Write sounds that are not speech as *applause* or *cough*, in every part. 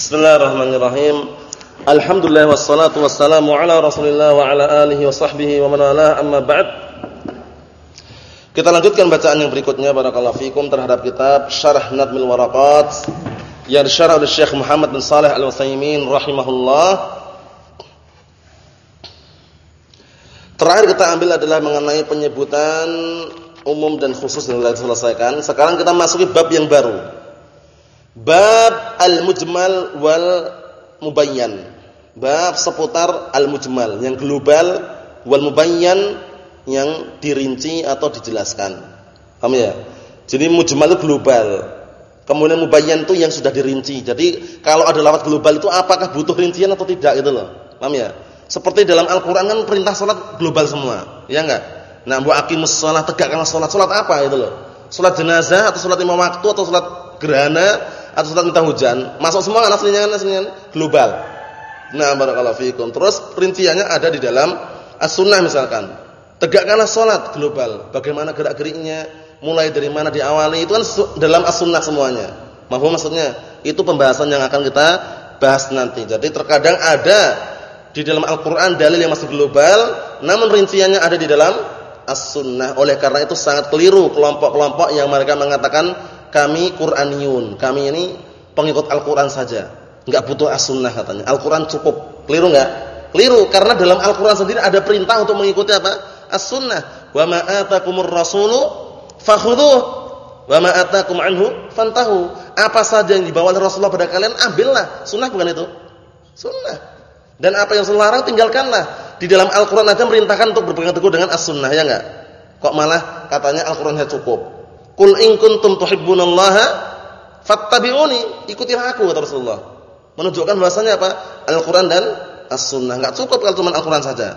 Bismillahirrahmanirrahim. Alhamdulillah wassalatu wassalamu ala Rasulillah wa ala alihi wa sahbihi wa man wala amma ba'd. Kita lanjutkan bacaan yang berikutnya barakallahu fikum terhadap kitab Syarah Nadmil Waraqat yang disyarah oleh Syekh Muhammad bin Shalih Al-Utsaimin rahimahullah. Terakhir kita ambil adalah mengenai penyebutan umum dan khusus yang telah diselesaikan. Sekarang kita masuki bab yang baru. Bab al-mujmal wal mubayyan. Bab seputar al-mujmal yang global wal mubayyan yang dirinci atau dijelaskan. Paham ya? Jadi mujmal itu global. Kemudian mubayyan itu yang sudah dirinci. Jadi kalau ada lafaz global itu apakah butuh rincian atau tidak gitu loh. Paham ya? Seperti dalam Al-Qur'an kan perintah salat global semua, ya enggak? Nah, wa aqimus shalah tegakkanlah salat. Salat apa itu loh? Salat jenazah atau salat lima waktu atau salat gerhana atau salat minta hujan, masuk semua kan aslinya kan aslinya global. Nah, barakallahu fikum. Terus rinciannya ada di dalam as-sunnah misalkan. Tegakkanlah salat global. Bagaimana gerak-geriknya, mulai dari mana diawali, itu kan dalam as-sunnah semuanya. Mahfum maksudnya? Itu pembahasan yang akan kita bahas nanti. Jadi terkadang ada di dalam Al-Qur'an dalil yang masih global, namun rinciannya ada di dalam as-sunnah. Oleh karena itu sangat keliru kelompok-kelompok yang mereka mengatakan kami Qur'aniyun. Kami ini pengikut Al-Qur'an saja. Enggak butuh as-sunnah katanya. Al-Qur'an cukup. Keliru enggak? Keliru karena dalam Al-Qur'an sendiri ada perintah untuk mengikuti apa? As-sunnah. Wa ma atakumur rasulu fakhudhuh wa ma atakum anhu fantahu. Apa saja yang dibawa oleh Rasulullah pada kalian ambillah. Sunnah bukan itu? Sunnah. Dan apa yang larang tinggalkanlah. Di dalam Al-Qur'an aja merintahkan untuk berpegang teguh dengan as-sunnah ya enggak? Kok malah katanya Al-Qur'an cukup? Qul in kuntum tuhibbunallaha fattabi'uni, ikutilah aku kata Rasulullah. Menunjukkan bahasanya apa? Al-Qur'an dan As-Sunnah. Enggak cukup kalau cuma Al-Qur'an saja.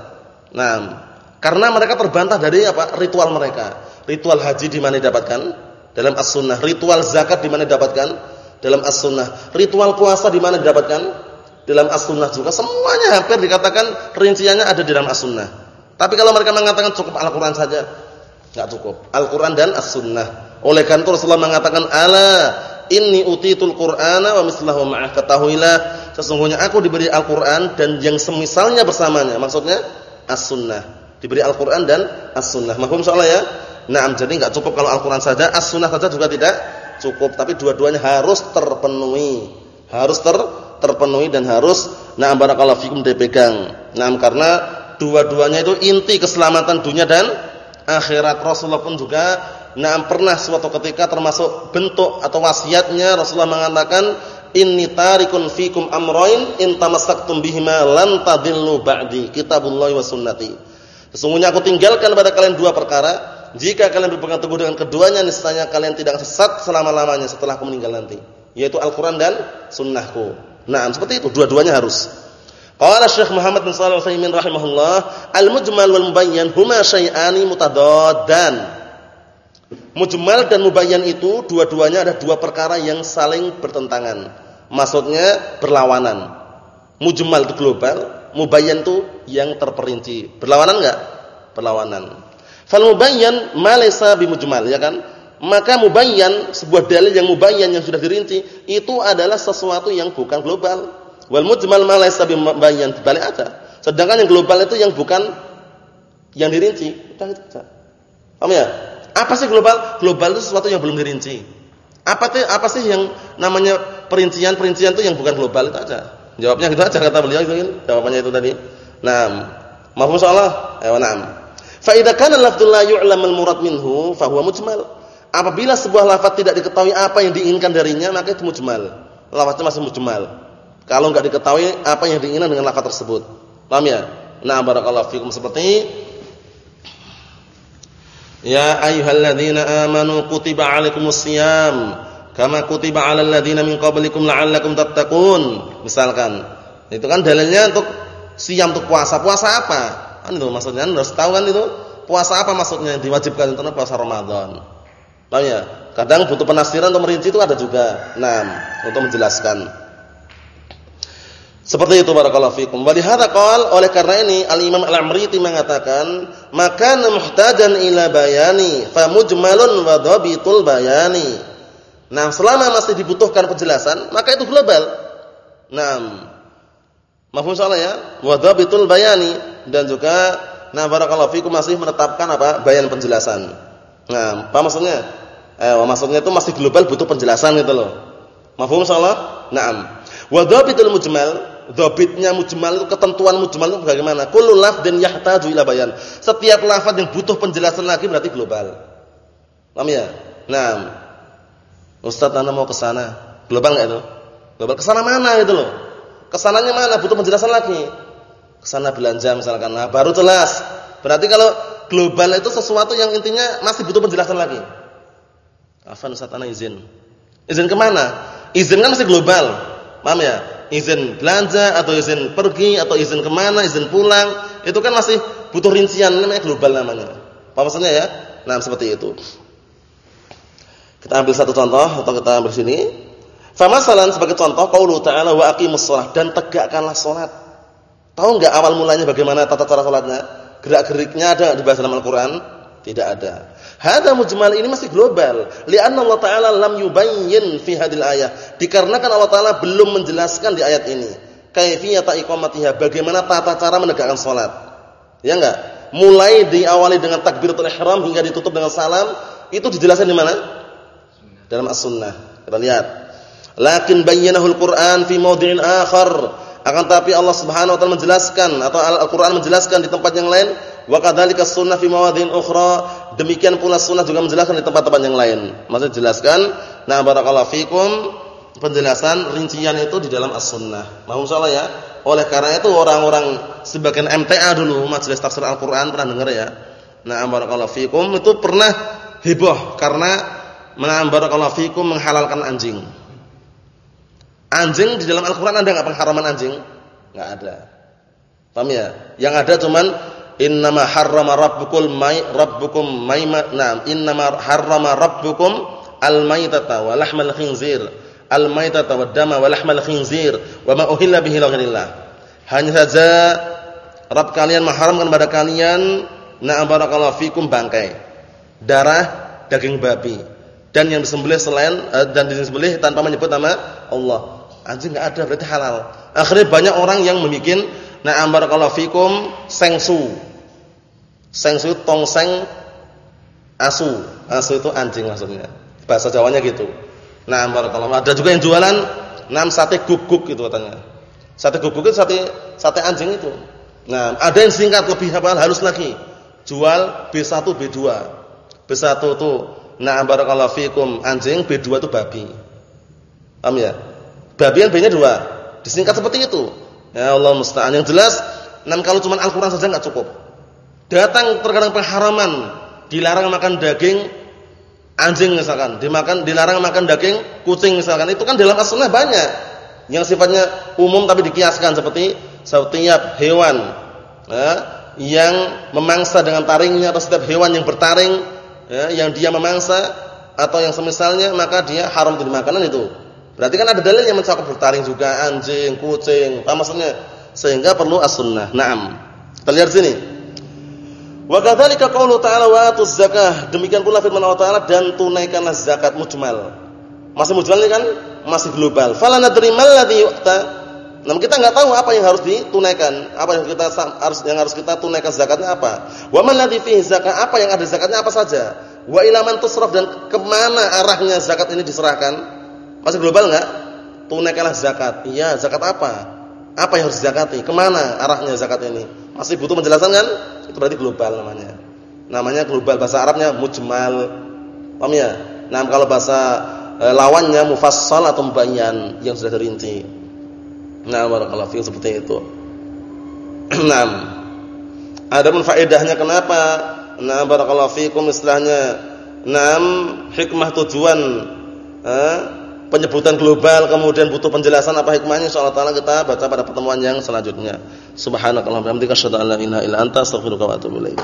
Nah, karena mereka terbantah dari apa? Ritual mereka. Ritual haji di mana didapatkan? Dalam As-Sunnah. Ritual zakat di mana didapatkan? Dalam As-Sunnah. Ritual puasa di mana didapatkan? Dalam As-Sunnah juga. Semuanya hampir dikatakan rinciannya ada di dalam As-Sunnah. Tapi kalau mereka mengatakan cukup Al-Qur'an saja, enggak cukup. Al-Qur'an dan As-Sunnah. Oleh karena itu Rasulullah mengatakan, "Ala inni utitul Qur'ana wa mislahu ma'ah." Ketahuilah sesungguhnya aku diberi Al-Qur'an dan yang semisalnya bersamanya. Maksudnya As-Sunnah. Diberi Al-Qur'an dan As-Sunnah. Mahfum soalnya ya? Naam, jadi enggak cukup kalau Al-Qur'an saja, As-Sunnah saja juga tidak cukup, tapi dua-duanya harus terpenuhi. Harus ter terpenuhi dan harus na'am barakallahu fikum dipegang. Naam karena dua-duanya itu inti keselamatan dunia dan akhirat. Rasulullah pun juga Nah, pernah suatu ketika termasuk bentuk atau wasiatnya Rasulullah mengatakan inni tarikun fikum amroin in tamassaktum bihima lan tadillu ba'di kitabullahi wa sunnati. Sesungguhnya aku tinggalkan pada kalian dua perkara, jika kalian berpegang teguh dengan keduanya niscaya kalian tidak sesat selama-lamanya setelah aku meninggal nanti, yaitu Al-Qur'an dan sunnahku. Nah, seperti itu dua-duanya harus. Qala Syekh Muhammad bin Shalih Al-Utsaimin rahimahullah, al-mujmal wal mubayyan huma syai'ani mutadaddan. Mujmal dan mubayyan itu dua-duanya ada dua perkara yang saling bertentangan. Maksudnya berlawanan. Mujmal itu global, mubayyan itu yang terperinci. Berlawanan enggak? Berlawanan. Fal mubayyan ma laysa bimujmal, ya kan? Maka mubayyan, sebuah dalil yang mubayyan yang sudah dirinci, itu adalah sesuatu yang bukan global. Wal mujmal ma laysa bimubayyan, balik aja. Sedangkan yang global itu yang bukan yang dirinci. Udah itu saja. Paham ya? Apa sih global? Global itu sesuatu yang belum dirinci. Apa sih apa sih yang namanya perincian-perincian itu yang bukan global itu aja. Jawabnya gitu aja kata beliau itu kan. Jawabannya itu tadi. Naam. Mafhum soalnya? Ayo naam. Fa idza kana lafdzul la yu'lam al-murad minhu fa huwa mujmal. Apabila sebuah lafaz tidak diketahui apa yang diinginkan darinya, maka itu mujmal. Lafaznya masih mujmal. Kalau enggak diketahui apa yang diinginkan dengan lafaz tersebut. Paham ya? Nah, barakallahu fikum seperti Ya ayyuhalladzina amanu kutiba 'alaikumusiyam kama kutiba 'alal ladzina min qablikum la'allakum tattaqun. Misalkan. Itu kan dalilnya untuk siam untuk puasa. Puasa apa? Kan itu maksudnya harus tahu kan itu. Puasa apa maksudnya yang diwajibkan itu puasa Ramadan. Paham ya? Kadang butuh penafsiran untuk merinci itu ada juga. Nah, untuk menjelaskan. Seperti itu barakallahu fikum. Wa lihadza qala oleh karena ini Al-Imam Al-Amriti mengatakan, "Maka muhtajan ila bayani fa mujmalun wa dhabitul bayani." Nah, selama masih dibutuhkan penjelasan, maka itu global. Naam. Mafhum salah ya? Wa dhabitul bayani dan juga nah barakallahu fikum masih menetapkan apa? bayan penjelasan. Nah, apa maksudnya? Eh, maksudnya itu masih global butuh penjelasan gitu loh. Mafhum salah? Naam. Wa dhabitul mujmal, dhabitnya mujmal itu ketentuan mujmal itu bagaimana? Kullu lafdhin yahtaju ila bayan. Setiap lafaz yang butuh penjelasan lagi berarti global. Paham ya? Naam. Ustaz Anda mau ke sana. Global enggak itu? Global ke sana mana gitu loh? Ke sananya mana? Butuh penjelasan lagi. Ke sana belanja misalkan. Nah, baru jelas. Berarti kalau global itu sesuatu yang intinya masih butuh penjelasan lagi. Afan Ustaz ana izin. Izin ke mana? Izin kan masih global. Paham ya? Izin belanja atau izin pergi atau izin ke mana, izin pulang. Itu kan masih butuh rincian namanya global namanya. Apa maksudnya ya? Nah, seperti itu. Kita ambil satu contoh atau kita ambil sini. Famasalan sebagai contoh qaulu ta'ala wa aqimus shalah dan tegakkanlah salat. Tahu enggak awal mulanya bagaimana tata cara salatnya? Gerak-geriknya ada di bahasa dalam Al-Qur'an? Tidak ada. Hada mujmal ini masih global. Li'anna Allah Ta'ala lam yubayyin fi hadil ayah. Dikarenakan Allah Ta'ala belum menjelaskan di ayat ini. Kaifiyata iqamatiha, bagaimana tata cara menegakkan salat. Ya enggak? Mulai diawali dengan takbiratul ihram hingga ditutup dengan salam, itu dijelaskan di mana? Dalam As-Sunnah. Kita lihat. Lakin bayyanahu al-Qur'an fi mawdhi'in akhar. Akan tapi Allah Subhanahu wa taala menjelaskan atau Al-Qur'an menjelaskan di tempat yang lain, wa kadzalika sunnah fi mawadhi'in ukhra. Demikian pula sunnah juga menjelaskan di tempat-tempat yang lain. Maksudnya jelaskan, nah barakallahu fikum, penjelasan rincian itu di dalam as-sunnah. Mohon salah ya. Oleh karena itu orang-orang sebagian MTA dulu majelis tafsir Al-Qur'an pernah dengar ya. Nah barakallahu fikum itu pernah heboh karena nah barakallahu fikum menghalalkan anjing. Anjing di dalam Al-Qur'an ada enggak pengharaman anjing? Enggak ada. Paham ya? Yang ada cuman innama harrama rabbukul may rabbukum mayma na'am innama harrama rabbukum al-maytata wa lahmal khinzir al-maytata wad dama wa lahmal khinzir wa ma uhilla bihi ghairillah. Hanya saja Rabb kalian mengharamkan pada kalian na'am barakallahu fikum bangkai, darah daging babi dan yang disembelih selain uh, dan disembelih tanpa menyebut nama Allah anjing nggak ada berarti halal. Akhirnya banyak orang yang membuat na'am barakallahu fikum sengsu. Sengsu tongseng asu. Asu itu anjing maksudnya. Bahasa Jawanya gitu. Na'am barakallahu. Ada juga yang jualan nam sate guguk gitu katanya. Sate guguk itu sate sate anjing itu. Nah, ada yang singkat lebih apa halus lagi. Jual B1 B2. B1 itu na'am barakallahu fikum anjing, B2 itu babi. Paham ya? Babi yang B-nya dua. Disingkat seperti itu. Ya Allah musta'an. Yang jelas, nan kalau cuma Al-Qur'an saja enggak cukup. Datang terkadang pengharaman, dilarang makan daging anjing misalkan, dimakan dilarang makan daging kucing misalkan. Itu kan dalam as-sunnah banyak yang sifatnya umum tapi dikiaskan seperti setiap hewan ya, yang memangsa dengan taringnya atau setiap hewan yang bertaring ya, yang dia memangsa atau yang semisalnya maka dia haram jadi makanan itu. Berarti kan ada dalil yang mencakup bertaring juga anjing, kucing, apa maksudnya? Sehingga perlu as-sunnah. Naam. Kita lihat sini. Wa kadzalika qaulu ta'ala wa atuz zakah. Demikian pula firman Allah Ta'ala dan tunaikanlah zakat mujmal. Masih mujmal ini kan masih global. Fala nadri mal ladzi yu'ta. Namun kita enggak tahu apa yang harus ditunaikan, apa yang kita harus yang harus kita tunaikan zakatnya apa. Wa man ladzi fihi zakah, apa yang ada zakatnya apa saja. Wa ila man tusraf dan ke mana arahnya zakat ini diserahkan. Masih global enggak? Tunaikanlah zakat. Iya, zakat apa? Apa yang harus zakati? Ke mana arahnya zakat ini? Masih butuh penjelasan kan? Itu berarti global namanya. Namanya global bahasa Arabnya mujmal. Paham ya? Nah, kalau bahasa e, lawannya mufassal atau mubayyan yang sudah terinci. Nah, barakallahu fiik seperti itu. *clears throat* Nah, adapun faedahnya kenapa? Nah, barakallahu fiikum istilahnya. Naam, hikmah tujuan eh, penyebutan global kemudian butuh penjelasan apa hikmahnya insyaallah taala kita baca pada pertemuan yang selanjutnya. Subhanakallahumma wa bihamdika asyhadu an la ilaha illa anta astaghfiruka wa atubu ilaik